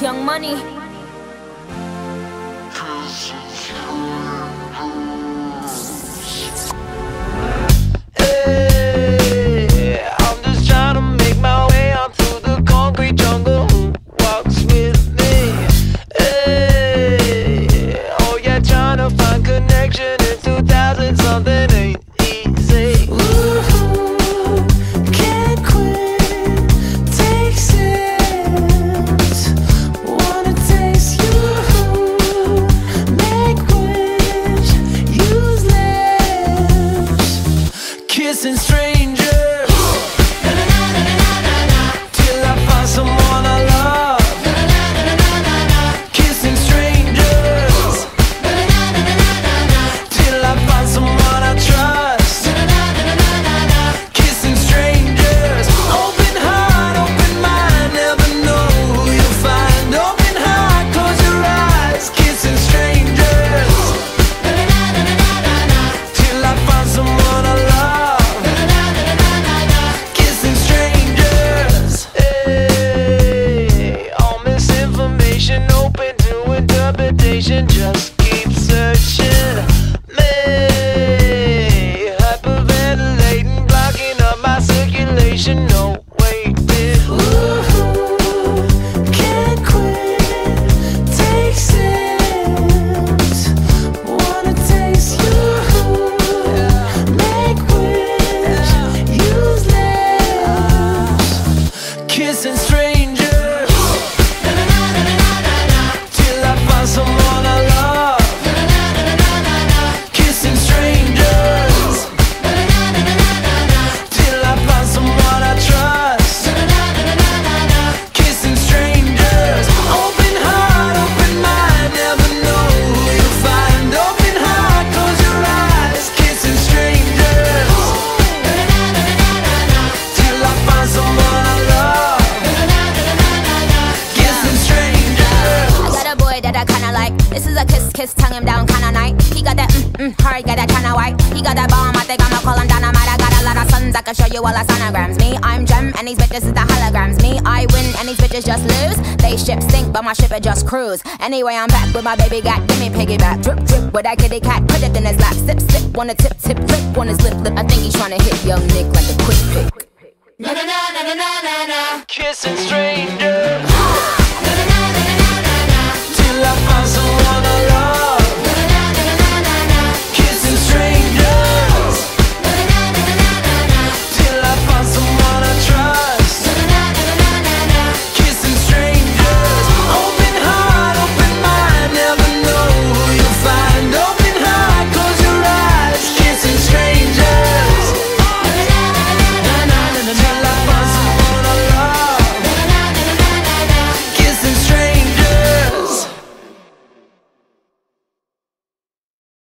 Young Money. Kissing strangers. I kinda like. This is a kiss, kiss, tongue him down kinda night. He got that mm, mm, hard, got that kinda white. He got that bomb, I think I'ma call him dynamite. I got a lot of sons, I can show you all the sonograms. Me, I'm gem, and these bitches is the holograms. Me, I win, and these bitches just lose. They ship sink, but my ship it just cruise. Anyway, I'm back with my baby gat, give me piggyback. Drip, drip, with that kitty cat, put it in his lap. Sip, sip, wanna tip, tip, flip on his lip, lip. I think he's tryna hit young Nick like a quick pick. Na na na na na na, Kissing strangers.